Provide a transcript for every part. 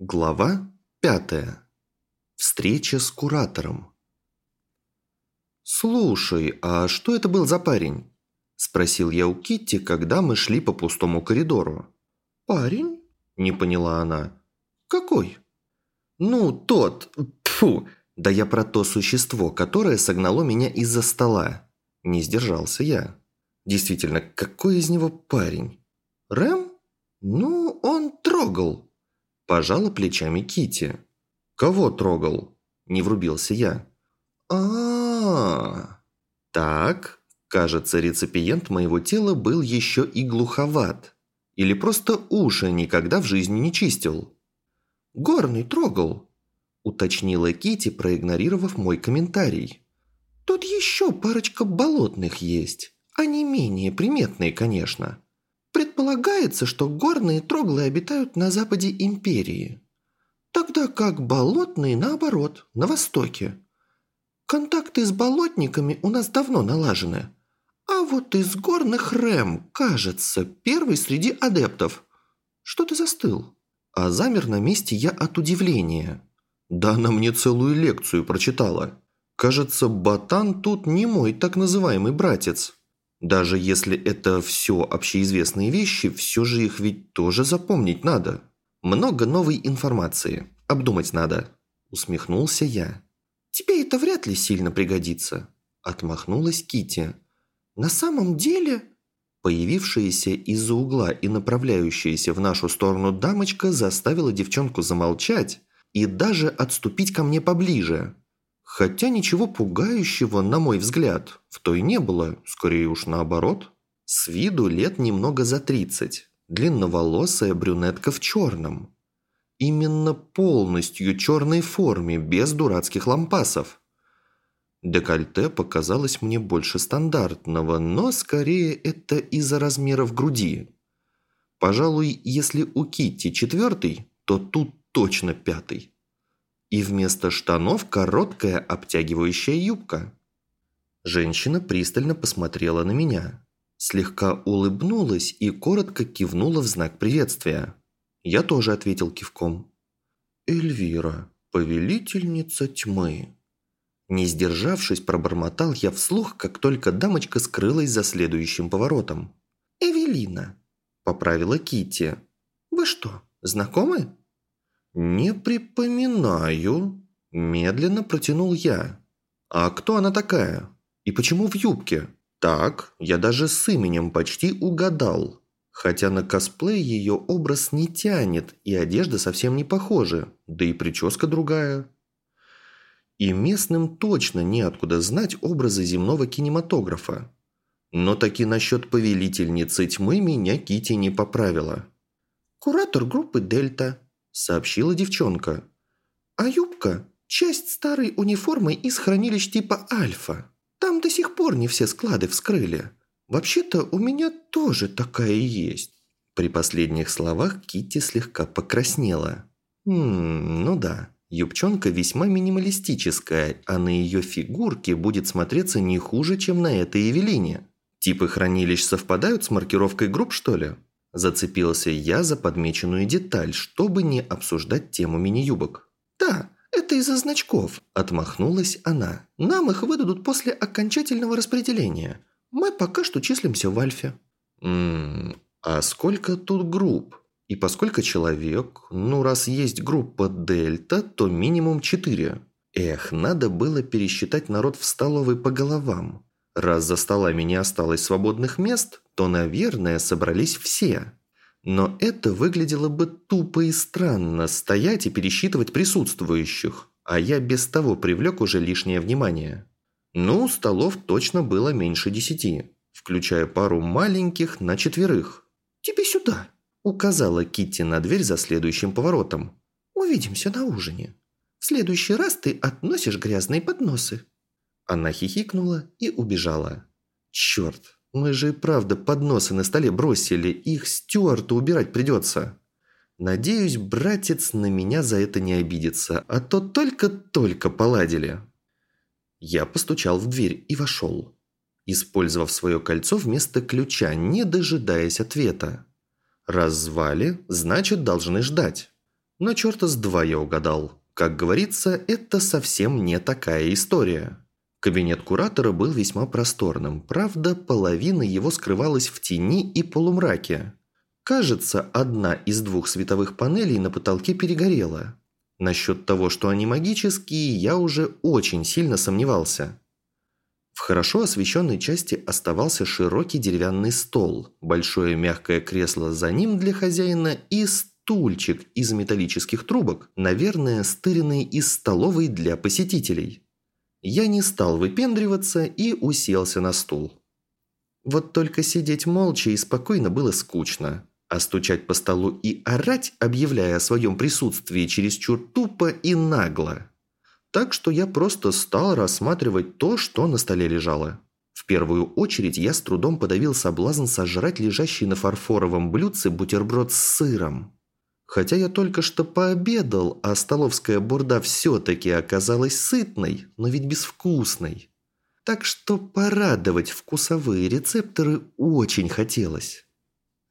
Глава пятая. Встреча с куратором. «Слушай, а что это был за парень?» – спросил я у Китти, когда мы шли по пустому коридору. «Парень?» – не поняла она. «Какой?» «Ну, тот, фу, да я про то существо, которое согнало меня из-за стола». Не сдержался я. Действительно, какой из него парень? Рэм? Ну, он трогал. Пожала плечами Кити. Кого трогал? Не врубился я. А, -а, Так, кажется, реципиент моего тела был еще и глуховат. Или просто уши никогда в жизни не чистил. Горный трогал, уточнила Кити, проигнорировав мой комментарий. Тут еще парочка болотных есть. Они менее приметные, конечно. Предполагается, что горные троглы обитают на западе империи. Тогда как болотные, наоборот, на востоке. Контакты с болотниками у нас давно налажены. А вот из горных Рэм, кажется, первый среди адептов. Что ты застыл? А замер на месте я от удивления. Да она мне целую лекцию прочитала. Кажется, Ботан тут не мой так называемый братец. Даже если это все общеизвестные вещи, все же их ведь тоже запомнить надо. Много новой информации. Обдумать надо. Усмехнулся я. Тебе это вряд ли сильно пригодится. Отмахнулась Кити. На самом деле... Появившаяся из-за угла и направляющаяся в нашу сторону дамочка заставила девчонку замолчать и даже отступить ко мне поближе. Хотя ничего пугающего, на мой взгляд, в той не было, скорее уж наоборот. С виду лет немного за тридцать, длинноволосая брюнетка в черном. Именно полностью черной форме, без дурацких лампасов. Декольте показалось мне больше стандартного, но скорее это из-за размеров груди. Пожалуй, если у Китти четвертый, то тут точно пятый и вместо штанов короткая обтягивающая юбка. Женщина пристально посмотрела на меня, слегка улыбнулась и коротко кивнула в знак приветствия. Я тоже ответил кивком. «Эльвира, повелительница тьмы». Не сдержавшись, пробормотал я вслух, как только дамочка скрылась за следующим поворотом. «Эвелина», – поправила Кити. «Вы что, знакомы?» «Не припоминаю», – медленно протянул я. «А кто она такая? И почему в юбке?» «Так, я даже с именем почти угадал. Хотя на косплей ее образ не тянет, и одежда совсем не похожа, да и прическа другая». И местным точно неоткуда знать образы земного кинематографа. Но таки насчет повелительницы тьмы меня Кити не поправила. «Куратор группы «Дельта», сообщила девчонка. «А юбка – часть старой униформы из хранилищ типа Альфа. Там до сих пор не все склады вскрыли. Вообще-то у меня тоже такая есть». При последних словах Китти слегка покраснела. «Хм, ну да, юбчонка весьма минималистическая, а на ее фигурке будет смотреться не хуже, чем на этой Эвелине. Типы хранилищ совпадают с маркировкой групп, что ли?» Зацепился я за подмеченную деталь, чтобы не обсуждать тему мини-юбок. «Да, это из-за значков», – отмахнулась она. «Нам их выдадут после окончательного распределения. Мы пока что числимся в Альфе». «Ммм, а сколько тут групп? И поскольку человек? Ну, раз есть группа Дельта, то минимум четыре. Эх, надо было пересчитать народ в столовой по головам. Раз за столами не осталось свободных мест, то, наверное, собрались все. Но это выглядело бы тупо и странно стоять и пересчитывать присутствующих, а я без того привлек уже лишнее внимание. Ну, столов точно было меньше десяти, включая пару маленьких на четверых. «Тебе сюда!» – указала Китти на дверь за следующим поворотом. «Увидимся на ужине. В следующий раз ты относишь грязные подносы». Она хихикнула и убежала. «Черт, мы же и правда подносы на столе бросили, их Стюарту убирать придется». Надеюсь, братец на меня за это не обидится, а то только-только поладили. Я постучал в дверь и вошел, использовав свое кольцо вместо ключа, не дожидаясь ответа. Раз звали, значит, должны ждать. Но черта с два я угадал. Как говорится, это совсем не такая история. Кабинет куратора был весьма просторным, правда, половина его скрывалась в тени и полумраке. Кажется, одна из двух световых панелей на потолке перегорела. Насчет того, что они магические, я уже очень сильно сомневался. В хорошо освещенной части оставался широкий деревянный стол, большое мягкое кресло за ним для хозяина и стульчик из металлических трубок, наверное, стыренный из столовой для посетителей. Я не стал выпендриваться и уселся на стул. Вот только сидеть молча и спокойно было скучно, а стучать по столу и орать, объявляя о своем присутствии чересчур тупо и нагло. Так что я просто стал рассматривать то, что на столе лежало. В первую очередь я с трудом подавил соблазн сожрать лежащий на фарфоровом блюдце бутерброд с сыром. Хотя я только что пообедал, а столовская бурда все-таки оказалась сытной, но ведь безвкусной. Так что порадовать вкусовые рецепторы очень хотелось.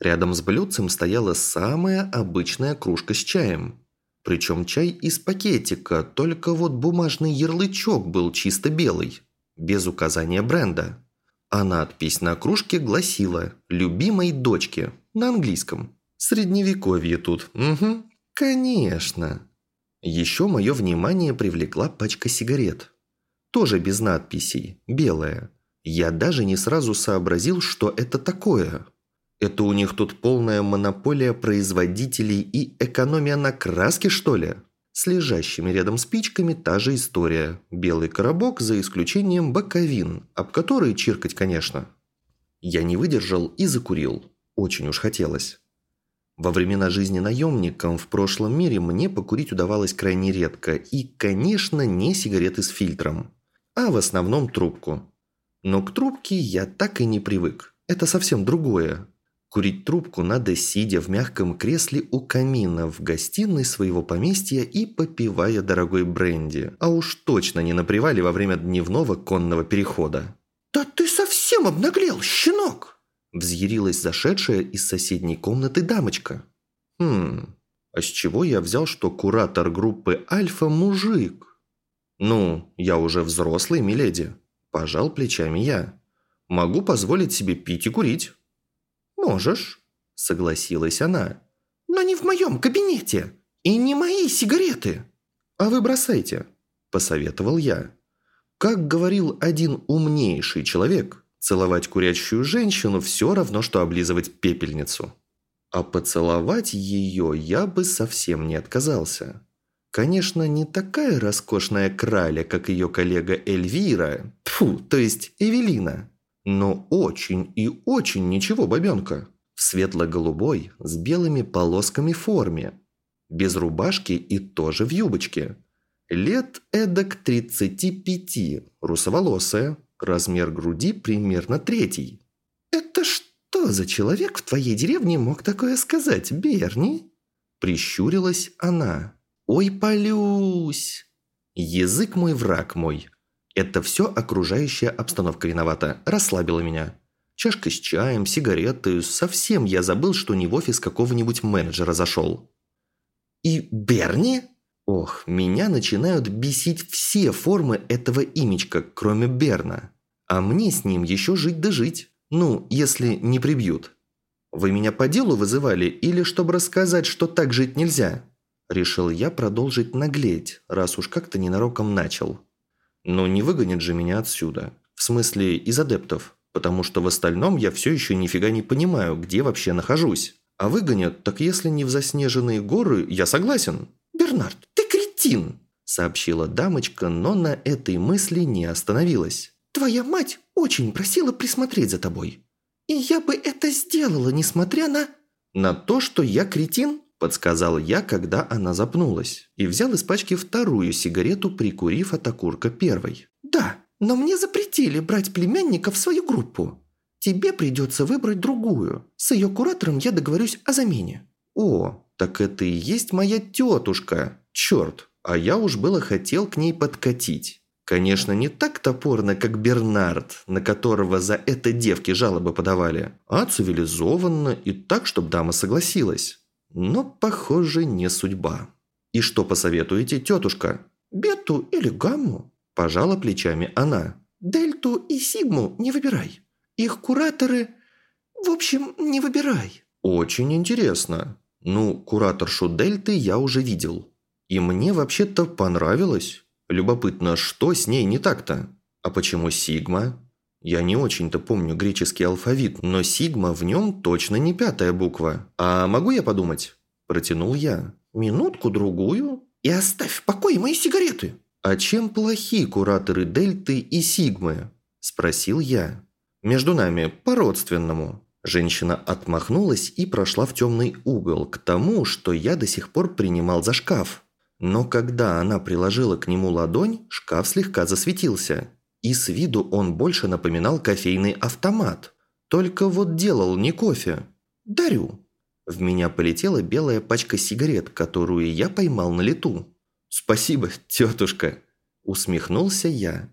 Рядом с блюдцем стояла самая обычная кружка с чаем. Причем чай из пакетика, только вот бумажный ярлычок был чисто белый, без указания бренда. А надпись на кружке гласила «Любимой дочке» на английском. Средневековье тут. Угу, конечно. Еще мое внимание привлекла пачка сигарет. Тоже без надписей, белая. Я даже не сразу сообразил, что это такое. Это у них тут полная монополия производителей и экономия на краске, что ли? С лежащими рядом спичками та же история. Белый коробок за исключением боковин, об которые чиркать, конечно. Я не выдержал и закурил. Очень уж хотелось. Во времена жизни наемником в прошлом мире мне покурить удавалось крайне редко и, конечно, не сигареты с фильтром, а в основном трубку. Но к трубке я так и не привык. Это совсем другое. Курить трубку надо, сидя в мягком кресле у камина в гостиной своего поместья и попивая дорогой бренди, а уж точно не на привале во время дневного конного перехода. «Да ты совсем обнаглел, щенок!» Взъярилась зашедшая из соседней комнаты дамочка. «Хм, а с чего я взял, что куратор группы «Альфа» – мужик?» «Ну, я уже взрослый, миледи», – пожал плечами я. «Могу позволить себе пить и курить». «Можешь», – согласилась она. «Но не в моем кабинете. И не мои сигареты». «А вы бросайте», – посоветовал я. Как говорил один умнейший человек – Целовать курящую женщину все равно, что облизывать пепельницу. А поцеловать ее я бы совсем не отказался. Конечно, не такая роскошная краля, как ее коллега Эльвира, фу, то есть Эвелина, но очень и очень ничего бабенка. В светло-голубой, с белыми полосками форме, без рубашки и тоже в юбочке. Лет эдак 35, русоволосая, Размер груди примерно третий. «Это что за человек в твоей деревне мог такое сказать, Берни?» Прищурилась она. «Ой, полюсь! Язык мой, враг мой. Это все окружающая обстановка виновата. Расслабила меня. Чашка с чаем, сигареты. Совсем я забыл, что не в офис какого-нибудь менеджера зашел». «И Берни?» Ох, меня начинают бесить все формы этого имечка, кроме Берна. А мне с ним еще жить да жить. Ну, если не прибьют. Вы меня по делу вызывали или чтобы рассказать, что так жить нельзя? Решил я продолжить наглеть, раз уж как-то ненароком начал. Но не выгонят же меня отсюда. В смысле, из адептов. Потому что в остальном я все еще нифига не понимаю, где вообще нахожусь. А выгонят, так если не в заснеженные горы, я согласен. «Бернард, кретин!» – сообщила дамочка, но на этой мысли не остановилась. «Твоя мать очень просила присмотреть за тобой. И я бы это сделала, несмотря на...» «На то, что я кретин?» – подсказал я, когда она запнулась, и взял из пачки вторую сигарету, прикурив от окурка первой. «Да, но мне запретили брать племянника в свою группу. Тебе придется выбрать другую. С ее куратором я договорюсь о замене». «О, так это и есть моя тетушка!» Черт, а я уж было хотел к ней подкатить. Конечно, не так топорно, как Бернард, на которого за это девки жалобы подавали, а цивилизованно и так, чтобы дама согласилась. Но, похоже, не судьба. «И что посоветуете, тетушка?» «Бету или гамму?» – пожала плечами она. «Дельту и сигму не выбирай. Их кураторы... В общем, не выбирай». «Очень интересно. Ну, кураторшу Дельты я уже видел. И мне вообще-то понравилось. Любопытно, что с ней не так-то? А почему Сигма? Я не очень-то помню греческий алфавит, но Сигма в нем точно не пятая буква. А могу я подумать?» Протянул я. «Минутку-другую и оставь в покое мои сигареты!» «А чем плохи кураторы Дельты и Сигмы?» Спросил я. «Между нами, по-родственному». Женщина отмахнулась и прошла в темный угол, к тому, что я до сих пор принимал за шкаф. Но когда она приложила к нему ладонь, шкаф слегка засветился. И с виду он больше напоминал кофейный автомат. Только вот делал не кофе. «Дарю», в меня полетела белая пачка сигарет, которую я поймал на лету. «Спасибо, тетушка!» Усмехнулся я.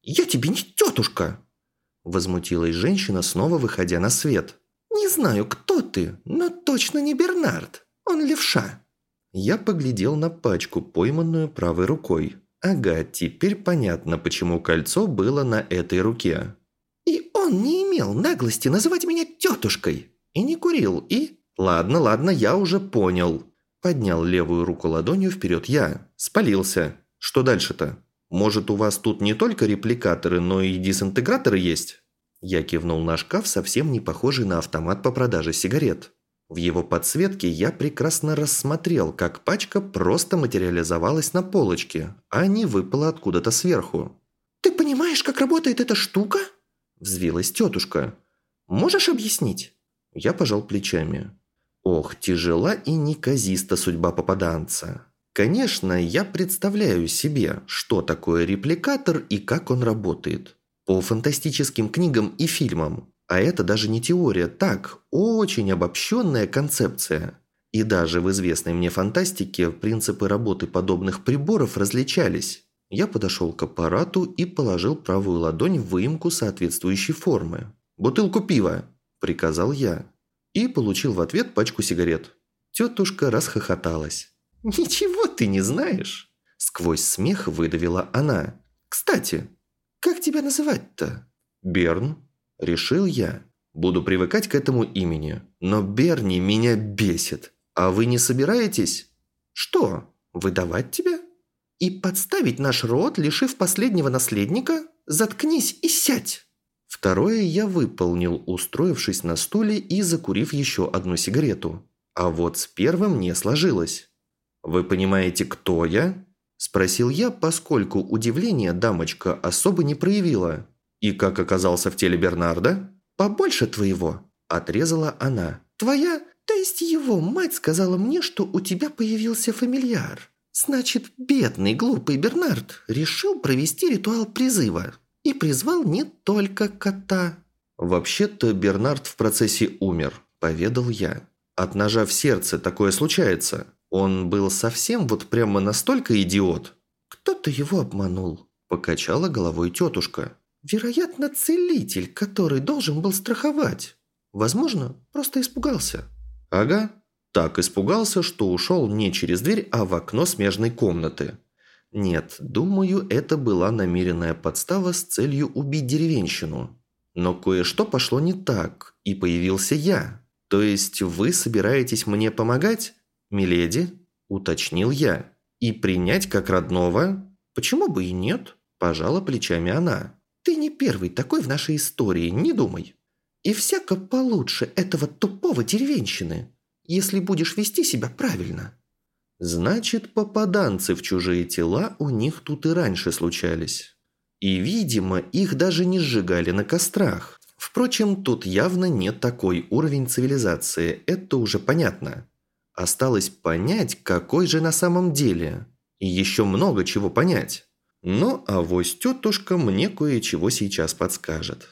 «Я тебе не тетушка!» Возмутилась женщина, снова выходя на свет. «Не знаю, кто ты, но точно не Бернард. Он левша». Я поглядел на пачку, пойманную правой рукой. Ага, теперь понятно, почему кольцо было на этой руке. «И он не имел наглости называть меня тетушкой. И не курил, и...» «Ладно, ладно, я уже понял». Поднял левую руку ладонью вперед я. Спалился. Что дальше-то? Может, у вас тут не только репликаторы, но и дезинтеграторы есть? Я кивнул на шкаф, совсем не похожий на автомат по продаже сигарет. В его подсветке я прекрасно рассмотрел, как пачка просто материализовалась на полочке, а не выпала откуда-то сверху. «Ты понимаешь, как работает эта штука?» Взвилась тетушка. «Можешь объяснить?» Я пожал плечами. Ох, тяжела и неказиста судьба попаданца. Конечно, я представляю себе, что такое репликатор и как он работает. По фантастическим книгам и фильмам. А это даже не теория, так, очень обобщенная концепция. И даже в известной мне фантастике принципы работы подобных приборов различались. Я подошел к аппарату и положил правую ладонь в выемку соответствующей формы. «Бутылку пива!» – приказал я и получил в ответ пачку сигарет. Тетушка расхохоталась. «Ничего ты не знаешь!» Сквозь смех выдавила она. «Кстати, как тебя называть-то?» «Берн», – решил я. «Буду привыкать к этому имени. Но Берни меня бесит. А вы не собираетесь?» «Что, выдавать тебя?» «И подставить наш род, лишив последнего наследника? Заткнись и сядь!» Второе я выполнил, устроившись на стуле и закурив еще одну сигарету. А вот с первым не сложилось. «Вы понимаете, кто я?» – спросил я, поскольку удивление дамочка особо не проявила. «И как оказался в теле Бернарда?» «Побольше твоего», – отрезала она. «Твоя, то есть его мать сказала мне, что у тебя появился фамильяр. Значит, бедный глупый Бернард решил провести ритуал призыва» и призвал не только кота. «Вообще-то Бернард в процессе умер», – поведал я. «От ножа в сердце такое случается. Он был совсем вот прямо настолько идиот». «Кто-то его обманул», – покачала головой тетушка. «Вероятно, целитель, который должен был страховать. Возможно, просто испугался». «Ага, так испугался, что ушел не через дверь, а в окно смежной комнаты. Нет, думаю, это была намеренная подстава с целью убить деревенщину. Но кое-что пошло не так, и появился я. То есть вы собираетесь мне помогать, миледи? Уточнил я. И принять как родного? Почему бы и нет? Пожала плечами она. Ты не первый такой в нашей истории, не думай. И всяко получше этого тупого деревенщины, если будешь вести себя правильно. Значит, попаданцы в чужие тела у них тут и раньше случались. И, видимо, их даже не сжигали на кострах. Впрочем, тут явно не такой уровень цивилизации, это уже понятно. Осталось понять, какой же на самом деле. И еще много чего понять. Но авось тетушка мне кое-чего сейчас подскажет.